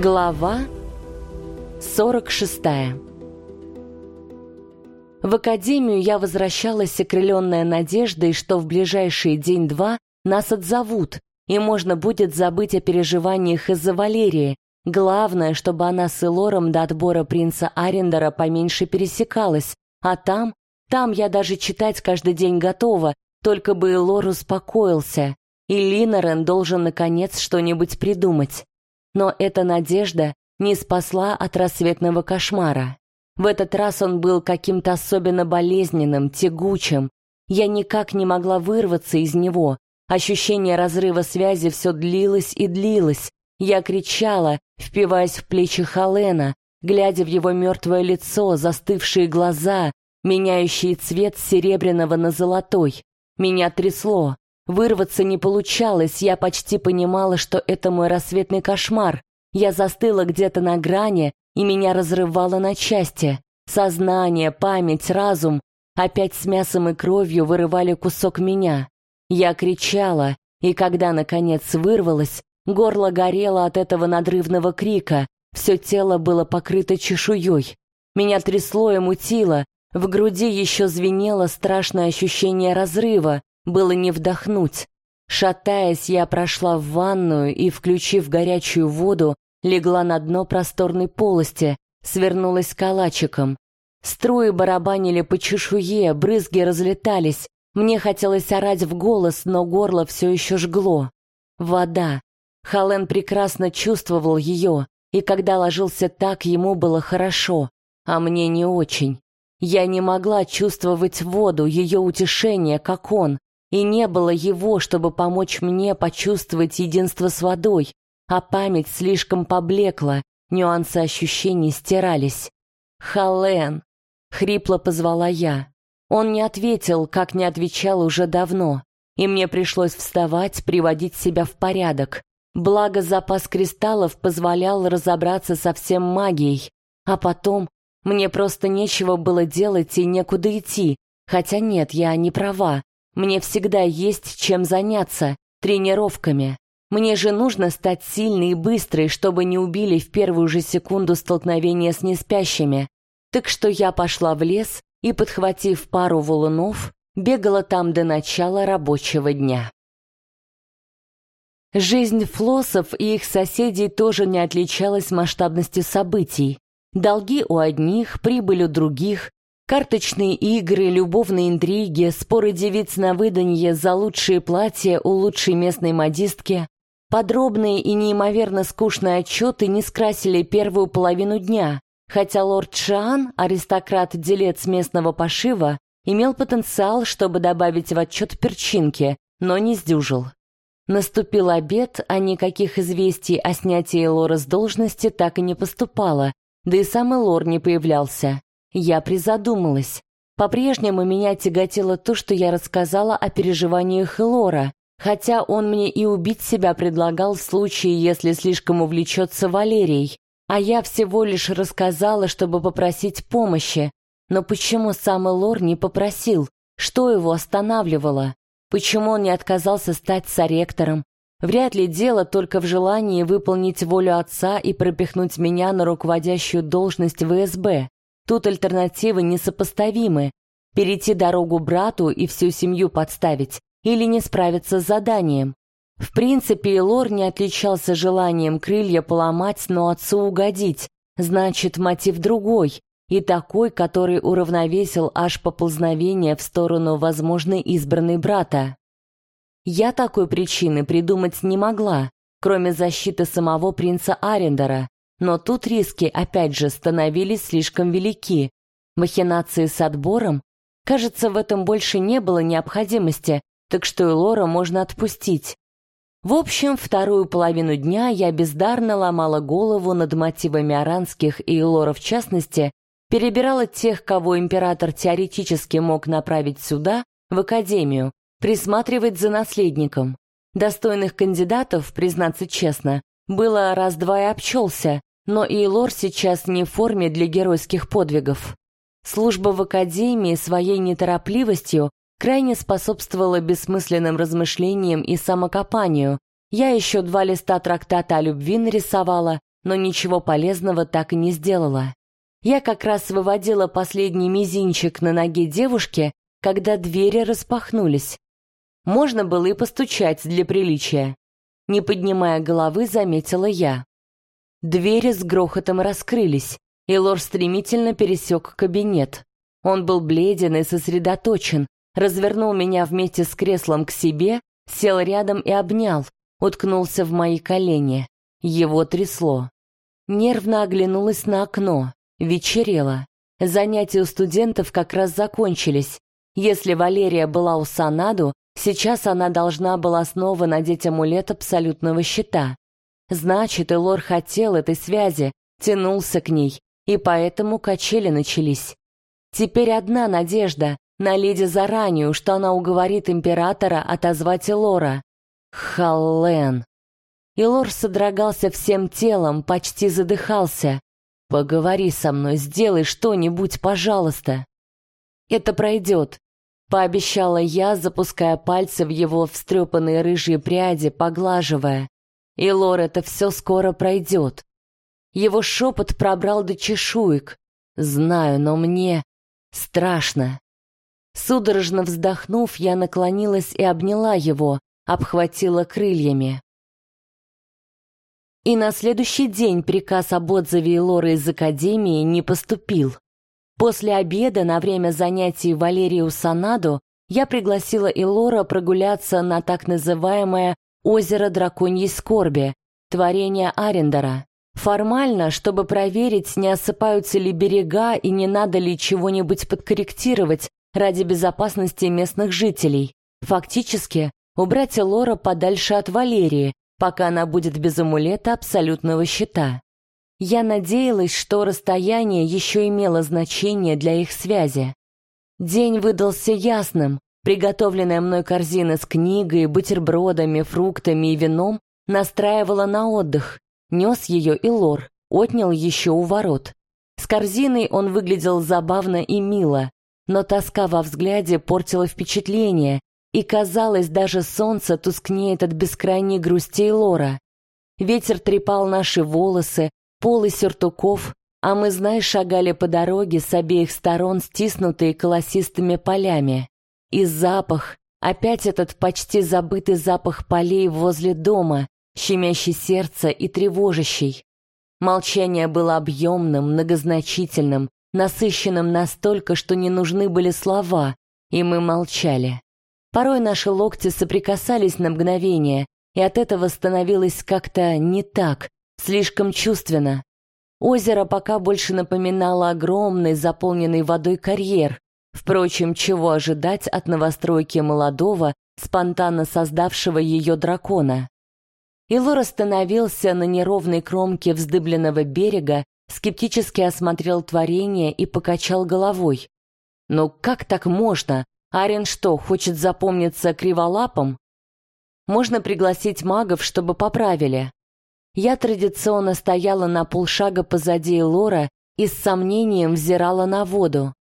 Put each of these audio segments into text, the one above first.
Глава 46 В академию я возвращалась окрыленная надеждой, что в ближайший день-два нас отзовут, и можно будет забыть о переживаниях из-за Валерии. Главное, чтобы она с Элором до отбора принца Арендера поменьше пересекалась, а там, там я даже читать каждый день готова, только бы Элор успокоился, и Линорен должен наконец что-нибудь придумать. Но эта надежда не спасла от рассветного кошмара. В этот раз он был каким-то особенно болезненным, тягучим. Я никак не могла вырваться из него. Ощущение разрыва связи все длилось и длилось. Я кричала, впиваясь в плечи Халена, глядя в его мертвое лицо, застывшие глаза, меняющие цвет серебряного на золотой. Меня трясло. Вырваться не получалось, я почти понимала, что это мой рассветный кошмар. Я застыла где-то на грани, и меня разрывало на части. Сознание, память, разум опять с мясом и кровью вырывали кусок меня. Я кричала, и когда, наконец, вырвалась, горло горело от этого надрывного крика, все тело было покрыто чешуей. Меня трясло и мутило, в груди еще звенело страшное ощущение разрыва, было не вдохнуть. Шатаясь, я прошла в ванную и, включив горячую воду, легла на дно просторной полости, свернулась калачиком. Струи барабанили по чешуе, брызги разлетались. Мне хотелось орать в голос, но горло все еще жгло. Вода. Хален прекрасно чувствовал ее, и когда ложился так, ему было хорошо, а мне не очень. Я не могла чувствовать воду, ее утешение, как он, и не было его, чтобы помочь мне почувствовать единство с водой, а память слишком поблекла, нюансы ощущений стирались. «Хален!» — хрипло позвала я. Он не ответил, как не отвечал уже давно, и мне пришлось вставать, приводить себя в порядок. Благо запас кристаллов позволял разобраться со всем магией, а потом мне просто нечего было делать и некуда идти, хотя нет, я не права. Мне всегда есть чем заняться, тренировками. Мне же нужно стать сильной и быстрой, чтобы не убили в первую же секунду столкновения с неспящими. Так что я пошла в лес и, подхватив пару валунов, бегала там до начала рабочего дня. Жизнь флоссов и их соседей тоже не отличалась масштабностью событий. Долги у одних, прибыль у других, Карточные игры, любовные интриги, споры девиц на выданье за лучшие платья у лучшей местной модистки. Подробные и неимоверно скучные отчеты не скрасили первую половину дня, хотя лорд Шиан, аристократ-делец местного пошива, имел потенциал, чтобы добавить в отчет перчинки, но не сдюжил. Наступил обед, а никаких известий о снятии Лора с должности так и не поступало, да и сам Лор не появлялся. Я призадумалась. По-прежнему меня тяготило то, что я рассказала о переживаниях Элора, хотя он мне и убить себя предлагал в случае, если слишком увлечется Валерией, а я всего лишь рассказала, чтобы попросить помощи. Но почему сам Элор не попросил? Что его останавливало? Почему он не отказался стать соректором? Вряд ли дело только в желании выполнить волю отца и пропихнуть меня на руководящую должность ВСБ. Тут альтернативы несопоставимы. Перейти дорогу брату и всю семью подставить или не справиться с заданием. В принципе, Лор не отличался желанием крылья поломать, но отцу угодить. Значит, мотив другой, и такой, который уравновесил аж поползновение в сторону возможной избранной брата. Я такой причины придумать не могла, кроме защиты самого принца Арендера, но тут риски опять же становились слишком велики. Махинации с отбором? Кажется, в этом больше не было необходимости, так что и Лора можно отпустить. В общем, вторую половину дня я бездарно ломала голову над мотивами аранских и Лора в частности, перебирала тех, кого император теоретически мог направить сюда, в академию, присматривать за наследником. Достойных кандидатов, признаться честно, было раз-два и обчелся, но и Лор сейчас не в форме для геройских подвигов. Служба в академии своей неторопливостью крайне способствовала бессмысленным размышлениям и самокопанию. Я еще два листа трактата о любви нарисовала, но ничего полезного так и не сделала. Я как раз выводила последний мизинчик на ноге девушки, когда двери распахнулись. Можно было и постучать для приличия. Не поднимая головы, заметила я. Двери с грохотом раскрылись, и Лор стремительно пересек кабинет. Он был бледен и сосредоточен, развернул меня вместе с креслом к себе, сел рядом и обнял, уткнулся в мои колени. Его трясло. Нервно оглянулась на окно. Вечерело. Занятия у студентов как раз закончились. Если Валерия была у Санаду, сейчас она должна была снова надеть амулет абсолютного щита. Значит, Элор хотел этой связи, тянулся к ней, и поэтому качели начались. Теперь одна надежда на леди заранее, что она уговорит императора отозвать Элора. Халлен. Илор содрогался всем телом, почти задыхался. «Поговори со мной, сделай что-нибудь, пожалуйста». «Это пройдет», — пообещала я, запуская пальцы в его встрепанные рыжие пряди, поглаживая. «Илор, это все скоро пройдет». Его шепот пробрал до чешуек. «Знаю, но мне страшно». Судорожно вздохнув, я наклонилась и обняла его, обхватила крыльями. И на следующий день приказ об отзыве Лоры из Академии не поступил. После обеда на время занятий Валерию Санаду я пригласила Илора прогуляться на так называемое «Озеро Драконьей Скорби», творение Арендера. Формально, чтобы проверить, не осыпаются ли берега и не надо ли чего-нибудь подкорректировать ради безопасности местных жителей. Фактически, убрать Лора подальше от Валерии, пока она будет без амулета абсолютного щита. Я надеялась, что расстояние еще имело значение для их связи. День выдался ясным. Приготовленная мной корзина с книгой, бутербродами, фруктами и вином настраивала на отдых. Нес ее и Лор, отнял еще у ворот. С корзиной он выглядел забавно и мило, но тоска во взгляде портила впечатление, и казалось, даже солнце тускнеет от бескрайней грусти лора. Ветер трепал наши волосы, полы сюртуков, а мы, знаешь, шагали по дороге с обеих сторон, стиснутые колосистыми полями. И запах, опять этот почти забытый запах полей возле дома, щемящий сердце и тревожащий. Молчание было объемным, многозначительным, насыщенным настолько, что не нужны были слова, и мы молчали. Порой наши локти соприкасались на мгновение, и от этого становилось как-то не так, слишком чувственно. Озеро пока больше напоминало огромный, заполненный водой карьер. Впрочем, чего ожидать от новостройки молодого, спонтанно создавшего ее дракона? Илор остановился на неровной кромке вздыбленного берега, скептически осмотрел творение и покачал головой. «Ну как так можно? Арен что, хочет запомниться криволапом? Можно пригласить магов, чтобы поправили. Я традиционно стояла на полшага позади Лора и с сомнением взирала на воду.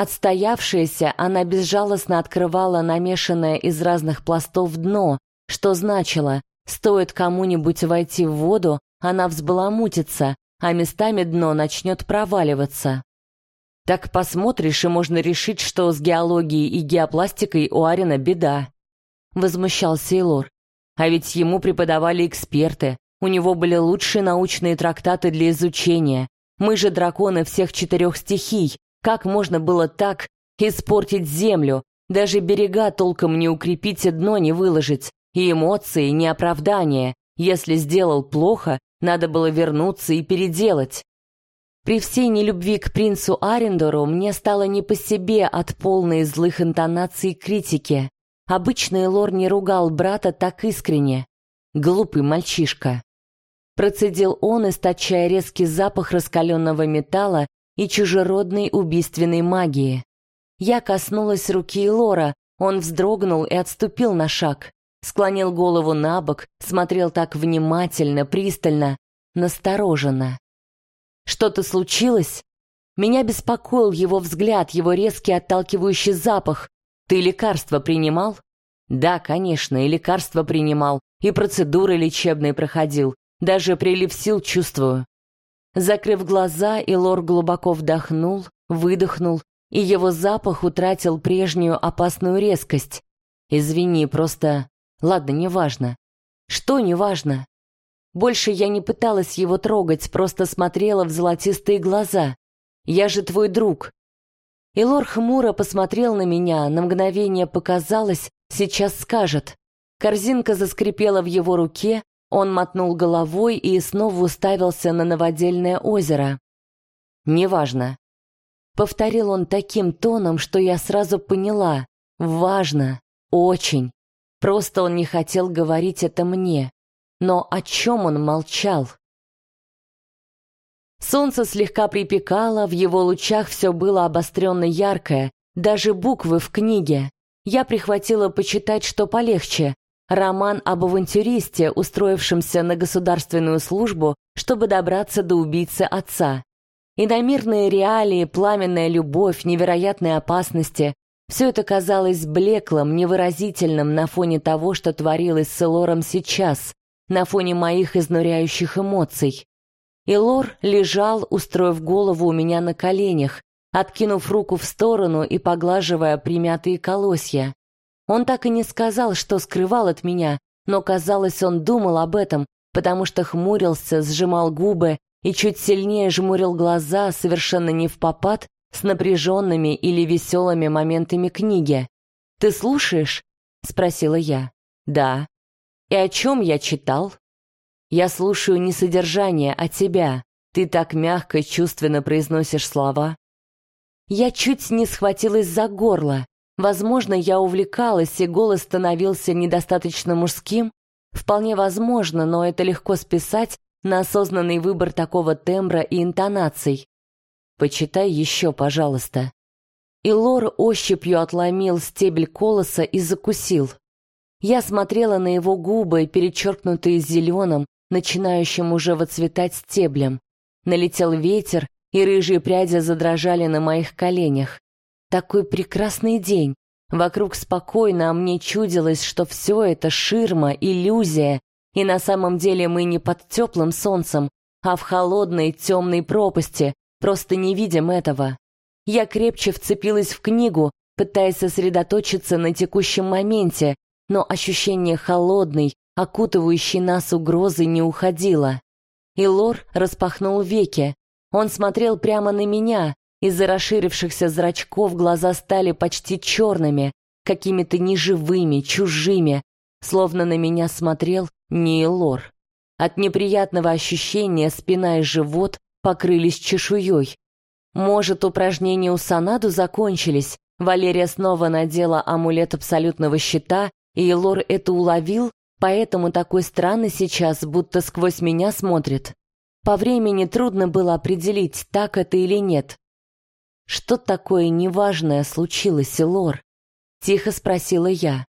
Отстоявшаяся, она безжалостно открывала намешанное из разных пластов дно, что значило, стоит кому-нибудь войти в воду, она взбаламутится, а местами дно начнет проваливаться. Так посмотришь, и можно решить, что с геологией и геопластикой у Арина беда. Возмущался Эйлор. А ведь ему преподавали эксперты. У него были лучшие научные трактаты для изучения. Мы же драконы всех четырех стихий. Как можно было так испортить землю? Даже берега толком не укрепить и дно не выложить. И эмоции, не оправдание. Если сделал плохо, надо было вернуться и переделать. При всей нелюбви к принцу Арендору мне стало не по себе от полной злых интонаций критики. Обычный лор не ругал брата так искренне. Глупый мальчишка. Процедил он, источая резкий запах раскаленного металла и чужеродной убийственной магии. Я коснулась руки Лора, он вздрогнул и отступил на шаг. Склонил голову на бок, смотрел так внимательно, пристально, настороженно. Что-то случилось? Меня беспокоил его взгляд, его резкий отталкивающий запах. Ты лекарства принимал? Да, конечно, и лекарства принимал, и процедуры лечебные проходил. Даже прилив сил чувствую. Закрыв глаза, Илор глубоко вдохнул, выдохнул, и его запах утратил прежнюю опасную резкость. Извини, просто... Ладно, неважно. Что неважно? Больше я не пыталась его трогать, просто смотрела в золотистые глаза. Я же твой друг. Илор хмуро посмотрел на меня, на мгновение показалось, сейчас скажет. Корзинка заскрипела в его руке, он мотнул головой и снова уставился на новодельное озеро. «Неважно». Повторил он таким тоном, что я сразу поняла. «Важно. Очень. Просто он не хотел говорить это мне. Но о чем он молчал? Солнце слегка припекало, в его лучах все было обостренно яркое, даже буквы в книге. Я прихватила почитать, что полегче. Роман об авантюристе, устроившемся на государственную службу, чтобы добраться до убийцы отца. Иномирные реалии, пламенная любовь, невероятные опасности — все это казалось блеклым, невыразительным на фоне того, что творилось с Элором сейчас, на фоне моих изнуряющих эмоций. И Лор лежал, устроив голову у меня на коленях, откинув руку в сторону и поглаживая примятые колосья. Он так и не сказал, что скрывал от меня, но, казалось, он думал об этом, потому что хмурился, сжимал губы и чуть сильнее жмурил глаза, совершенно не в попад, с напряженными или веселыми моментами книги. «Ты слушаешь?» — спросила я. «Да». «И о чем я читал?» «Я слушаю не содержание, а тебя. Ты так мягко и чувственно произносишь слова». Я чуть не схватилась за горло. Возможно, я увлекалась, и голос становился недостаточно мужским. Вполне возможно, но это легко списать на осознанный выбор такого тембра и интонаций. Почитай еще, пожалуйста. И Лор ощупью отломил стебель колоса и закусил. Я смотрела на его губы, перечеркнутые зеленым, начинающим уже выцветать стеблем. Налетел ветер, и рыжие пряди задрожали на моих коленях. Такой прекрасный день. Вокруг спокойно, а мне чудилось, что все это ширма, иллюзия, и на самом деле мы не под теплым солнцем, а в холодной темной пропасти, просто не видим этого. Я крепче вцепилась в книгу, пытаясь сосредоточиться на текущем моменте, но ощущение холодной, окутывающей нас угрозы не уходило. И Лор распахнул веки. Он смотрел прямо на меня, из-за расширившихся зрачков глаза стали почти черными, какими-то неживыми, чужими, словно на меня смотрел не Лор. От неприятного ощущения спина и живот покрылись чешуей. Может, упражнения у Санаду закончились, Валерия снова надела амулет абсолютного щита, и Лор это уловил, поэтому такой странный сейчас, будто сквозь меня смотрит. По времени трудно было определить, так это или нет. «Что такое неважное случилось, Лор?» — тихо спросила я.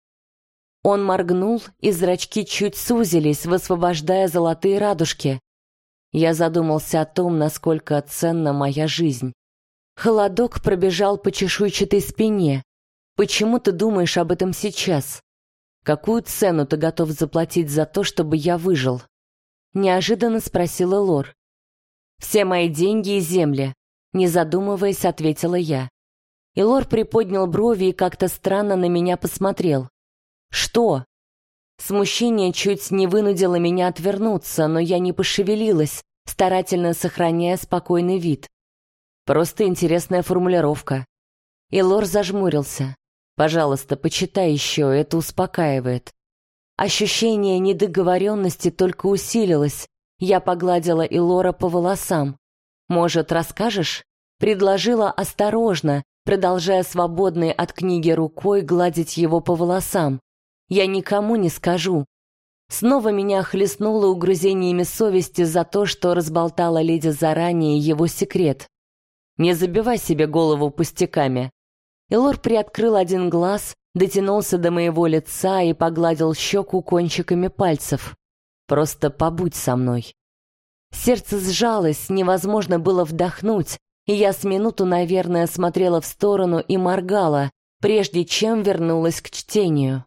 Он моргнул, и зрачки чуть сузились, высвобождая золотые радужки. Я задумался о том, насколько ценна моя жизнь. Холодок пробежал по чешуйчатой спине. Почему ты думаешь об этом сейчас? Какую цену ты готов заплатить за то, чтобы я выжил? Неожиданно спросила Лор. Все мои деньги и земли, не задумываясь, ответила я. И Лор приподнял брови и как-то странно на меня посмотрел. «Что?» Смущение чуть не вынудило меня отвернуться, но я не пошевелилась, старательно сохраняя спокойный вид. Просто интересная формулировка. И Лор зажмурился. «Пожалуйста, почитай еще, это успокаивает». Ощущение недоговоренности только усилилось. Я погладила Илора по волосам. «Может, расскажешь?» Предложила осторожно, продолжая свободной от книги рукой гладить его по волосам. «Я никому не скажу». Снова меня хлестнуло угрызениями совести за то, что разболтала леди заранее его секрет. «Не забивай себе голову пустяками». Элор приоткрыл один глаз, дотянулся до моего лица и погладил щеку кончиками пальцев. «Просто побудь со мной». Сердце сжалось, невозможно было вдохнуть, и я с минуту, наверное, смотрела в сторону и моргала, прежде чем вернулась к чтению.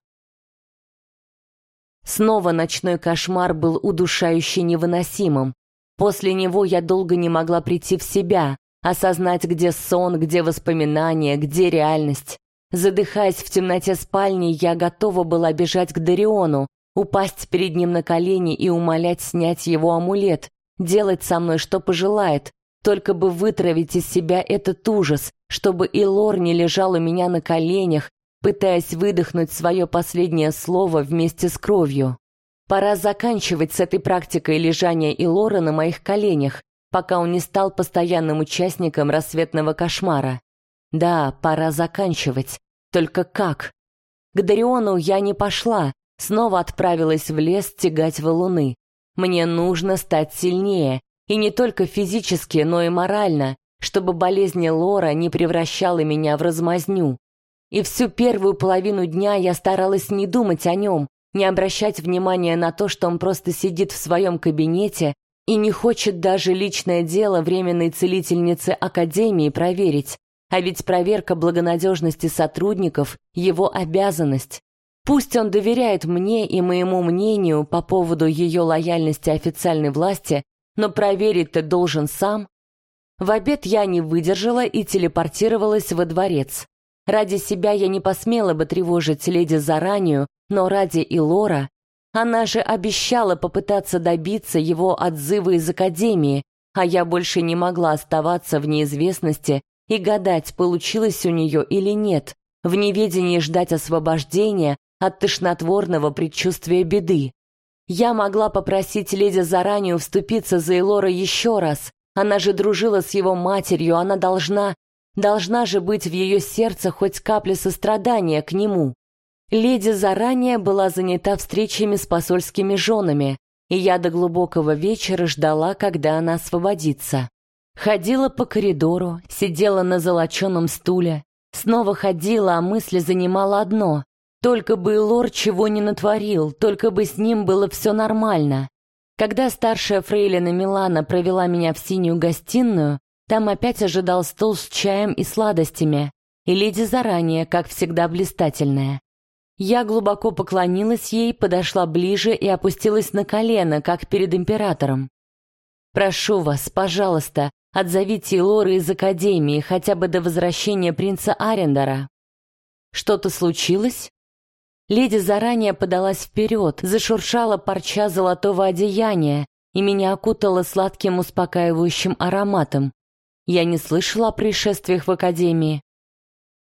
Снова ночной кошмар был удушающе невыносимым. После него я долго не могла прийти в себя, осознать, где сон, где воспоминания, где реальность. Задыхаясь в темноте спальни, я готова была бежать к Дариону, упасть перед ним на колени и умолять снять его амулет, делать со мной, что пожелает, только бы вытравить из себя этот ужас, чтобы Илор не лежал у меня на коленях, пытаясь выдохнуть свое последнее слово вместе с кровью. Пора заканчивать с этой практикой лежания Илора на моих коленях, пока он не стал постоянным участником рассветного кошмара. Да, пора заканчивать. Только как? К Дариону я не пошла, снова отправилась в лес тягать валуны. Мне нужно стать сильнее, и не только физически, но и морально, чтобы болезнь Лора не превращала меня в размазню. И всю первую половину дня я старалась не думать о нем, не обращать внимания на то, что он просто сидит в своем кабинете и не хочет даже личное дело временной целительницы Академии проверить. А ведь проверка благонадежности сотрудников – его обязанность. Пусть он доверяет мне и моему мнению по поводу ее лояльности официальной власти, но проверить-то должен сам. В обед я не выдержала и телепортировалась во дворец. Ради себя я не посмела бы тревожить леди заранее, но ради Илора... Она же обещала попытаться добиться его отзыва из Академии, а я больше не могла оставаться в неизвестности и гадать, получилось у нее или нет, в неведении ждать освобождения от тошнотворного предчувствия беды. Я могла попросить леди заранее вступиться за Элора еще раз. Она же дружила с его матерью, она должна... Должна же быть в ее сердце хоть капля сострадания к нему. Леди заранее была занята встречами с посольскими женами, и я до глубокого вечера ждала, когда она освободится. Ходила по коридору, сидела на золоченом стуле, снова ходила, а мысли занимала одно. Только бы Лор чего не натворил, только бы с ним было все нормально. Когда старшая фрейлина Милана провела меня в синюю гостиную, там опять ожидал стол с чаем и сладостями, и леди заранее, как всегда, блистательная. Я глубоко поклонилась ей, подошла ближе и опустилась на колено, как перед императором. «Прошу вас, пожалуйста, отзовите Лоры из Академии хотя бы до возвращения принца Арендера». «Что-то случилось?» Леди заранее подалась вперед, зашуршала парча золотого одеяния, и меня окутала сладким успокаивающим ароматом. Я не слышала о происшествиях в академии.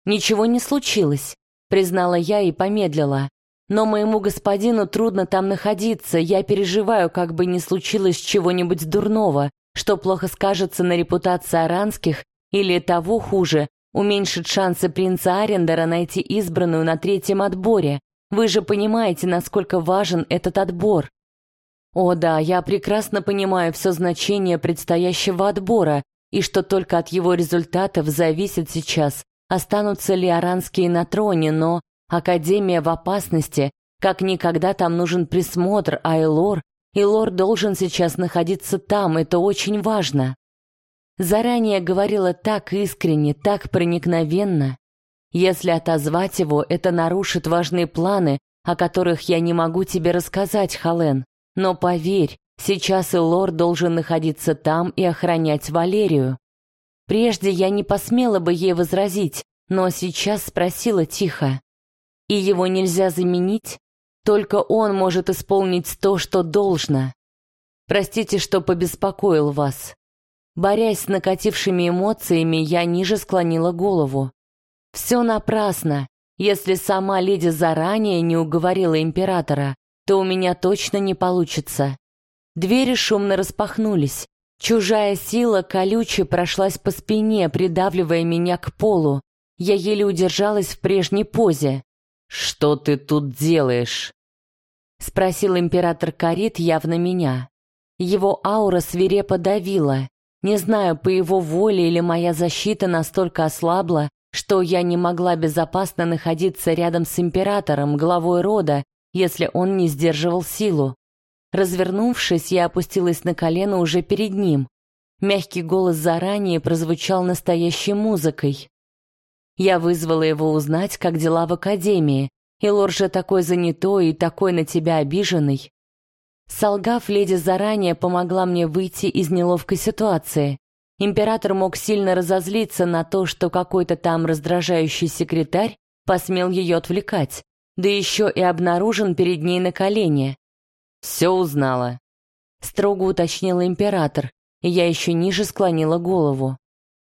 Ничего не случилось, признала я и помедлила. Но моему господину трудно там находиться, я переживаю, как бы не случилось чего-нибудь дурного, что плохо скажется на репутации аранских или того хуже, уменьшит шансы принца Арендера найти избранную на третьем отборе. Вы же понимаете, насколько важен этот отбор. О да, я прекрасно понимаю все значение предстоящего отбора, и что только от его результатов зависит сейчас, останутся ли аранские на троне, но Академия в опасности, как никогда там нужен присмотр, а Элор, Элор должен сейчас находиться там, это очень важно. Заранее говорила так искренне, так проникновенно. Если отозвать его, это нарушит важные планы, о которых я не могу тебе рассказать, Хален. Но поверь, Сейчас Элор должен находиться там и охранять Валерию. Прежде я не посмела бы ей возразить, но сейчас спросила тихо. И его нельзя заменить? Только он может исполнить то, что должно. Простите, что побеспокоил вас. Борясь с накатившими эмоциями, я ниже склонила голову. Все напрасно. Если сама леди заранее не уговорила императора, то у меня точно не получится. Двери шумно распахнулись. Чужая сила колюче прошлась по спине, придавливая меня к полу. Я еле удержалась в прежней позе. «Что ты тут делаешь?» Спросил император Карит явно меня. Его аура свирепо давила. Не знаю, по его воле или моя защита настолько ослабла, что я не могла безопасно находиться рядом с императором, главой рода, если он не сдерживал силу. Развернувшись, я опустилась на колено уже перед ним. Мягкий голос заранее прозвучал настоящей музыкой. Я вызвала его узнать, как дела в академии, Илор же такой занятой и такой на тебя обиженный. Солгав, леди заранее помогла мне выйти из неловкой ситуации. Император мог сильно разозлиться на то, что какой-то там раздражающий секретарь посмел ее отвлекать, да еще и обнаружен перед ней на колене. «Все узнала», — строго уточнил император, и я еще ниже склонила голову.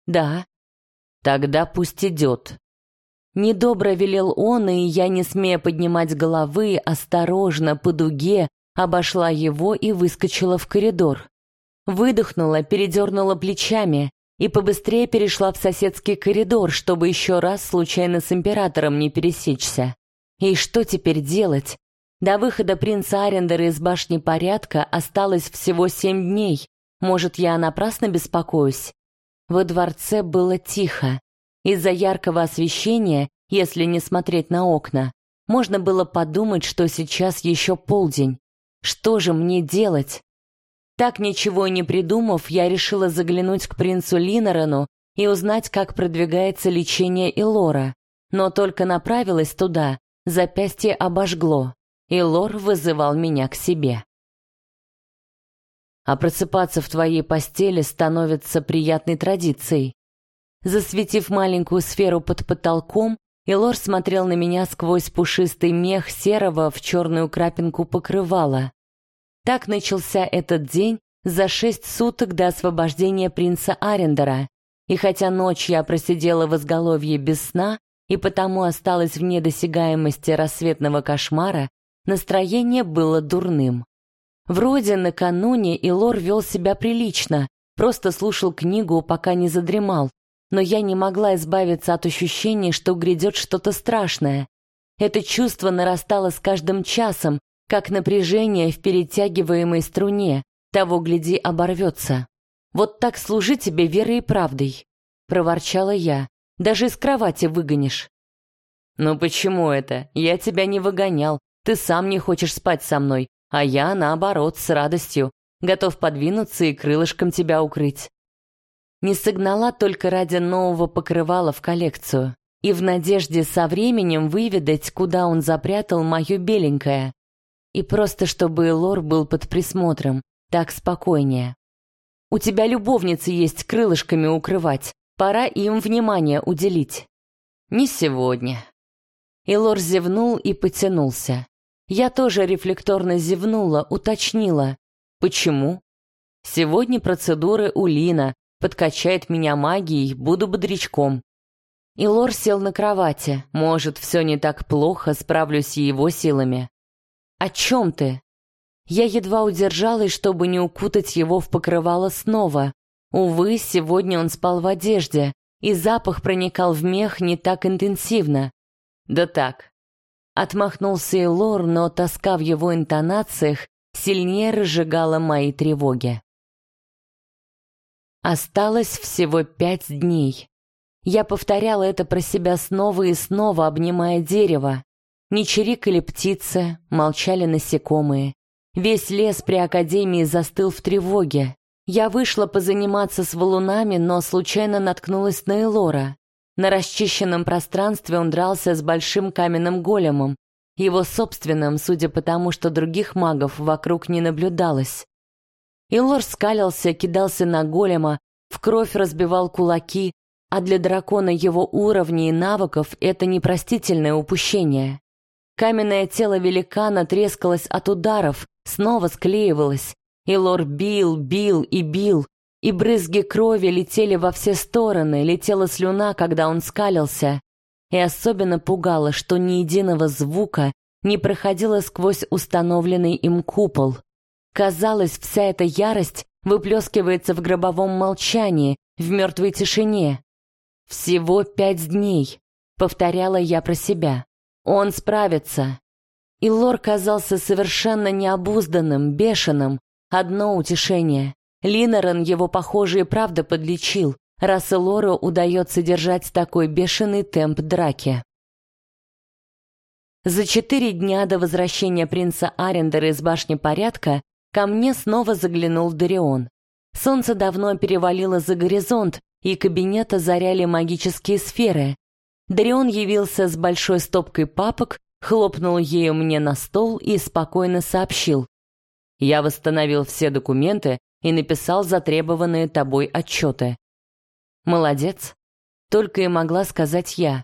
«Да». «Тогда пусть идет». Недобро велел он, и я, не смея поднимать головы, осторожно, по дуге, обошла его и выскочила в коридор. Выдохнула, передернула плечами и побыстрее перешла в соседский коридор, чтобы еще раз случайно с императором не пересечься. И что теперь делать? До выхода принца Арендера из башни порядка осталось всего семь дней. Может, я напрасно беспокоюсь? Во дворце было тихо. Из-за яркого освещения, если не смотреть на окна, можно было подумать, что сейчас еще полдень. Что же мне делать? Так ничего и не придумав, я решила заглянуть к принцу Линорену и узнать, как продвигается лечение Илора. Но только направилась туда, запястье обожгло, и Лор вызывал меня к себе. А просыпаться в твоей постели становится приятной традицией. Засветив маленькую сферу под потолком, Илор смотрел на меня сквозь пушистый мех серого в черную крапинку покрывала. Так начался этот день за шесть суток до освобождения принца Арендера. И хотя ночь я просидела в изголовье без сна и потому осталась вне досягаемости рассветного кошмара, настроение было дурным. Вроде накануне Илор вел себя прилично, просто слушал книгу, пока не задремал, но я не могла избавиться от ощущения, что грядет что-то страшное. Это чувство нарастало с каждым часом, как напряжение в перетягиваемой струне, того, гляди, оборвется. «Вот так служи тебе верой и правдой», — проворчала я. «Даже из кровати выгонишь». «Ну почему это? Я тебя не выгонял. Ты сам не хочешь спать со мной, а я, наоборот, с радостью, готов подвинуться и крылышком тебя укрыть. Не согнала только ради нового покрывала в коллекцию и в надежде со временем выведать, куда он запрятал мое беленькое. И просто чтобы Лор был под присмотром, так спокойнее. У тебя любовницы есть крылышками укрывать, пора им внимание уделить. Не сегодня. И Лор зевнул и потянулся. Я тоже рефлекторно зевнула, уточнила. Почему? Сегодня процедуры у Лина, подкачает меня магией, буду бодрячком. И Лор сел на кровати. Может, все не так плохо, справлюсь и его силами. «О чем ты?» Я едва удержалась, чтобы не укутать его в покрывало снова. Увы, сегодня он спал в одежде, и запах проникал в мех не так интенсивно. Да так. Отмахнулся и Лор, но тоска в его интонациях сильнее разжигала мои тревоги. Осталось всего пять дней. Я повторяла это про себя снова и снова, обнимая дерево. Не чирикали птицы, молчали насекомые. Весь лес при академии застыл в тревоге. Я вышла позаниматься с валунами, но случайно наткнулась на Элора. На расчищенном пространстве он дрался с большим каменным големом, его собственным, судя по тому, что других магов вокруг не наблюдалось. Илор скалился, кидался на голема, в кровь разбивал кулаки, а для дракона его уровня и навыков это непростительное упущение. Каменное тело великана трескалось от ударов, снова склеивалось. Илор бил, бил и бил, и брызги крови летели во все стороны, летела слюна, когда он скалился. И особенно пугало, что ни единого звука не проходило сквозь установленный им купол. Казалось, вся эта ярость выплескивается в гробовом молчании, в мертвой тишине. «Всего пять дней», — повторяла я про себя. «Он справится». И Лор казался совершенно необузданным, бешеным. Одно утешение. Линорен его, похоже, и правда подлечил, раз и Лору удается держать такой бешеный темп драки. За четыре дня до возвращения принца Арендера из башни порядка Ко мне снова заглянул Дарион. Солнце давно перевалило за горизонт, и кабинет озаряли магические сферы. Дарион явился с большой стопкой папок хлопнул ею мне на стол и спокойно сообщил. «Я восстановил все документы и написал затребованные тобой отчеты». «Молодец», — только и могла сказать я.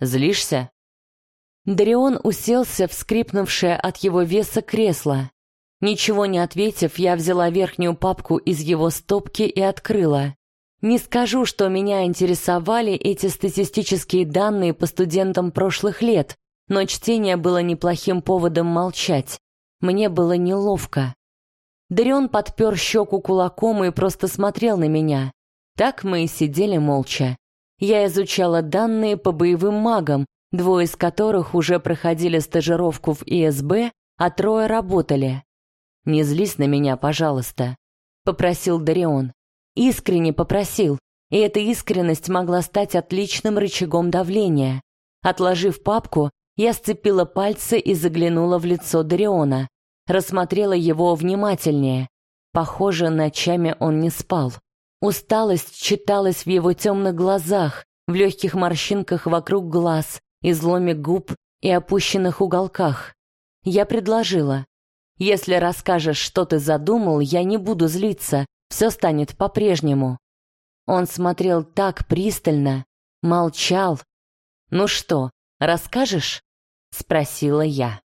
«Злишься?» Дарион уселся в скрипнувшее от его веса кресло. Ничего не ответив, я взяла верхнюю папку из его стопки и открыла. Не скажу, что меня интересовали эти статистические данные по студентам прошлых лет, но чтение было неплохим поводом молчать. Мне было неловко. Дарион подпер щеку кулаком и просто смотрел на меня. Так мы и сидели молча. Я изучала данные по боевым магам, двое из которых уже проходили стажировку в ИСБ, а трое работали. «Не злись на меня, пожалуйста», — попросил Дарион. Искренне попросил, и эта искренность могла стать отличным рычагом давления. Отложив папку, я сцепила пальцы и заглянула в лицо Дариона. Рассмотрела его внимательнее. Похоже, ночами он не спал. Усталость читалась в его темных глазах, в легких морщинках вокруг глаз, изломе губ и опущенных уголках. Я предложила. «Если расскажешь, что ты задумал, я не буду злиться, все станет по-прежнему». Он смотрел так пристально, молчал. «Ну что, расскажешь?» — спросила я.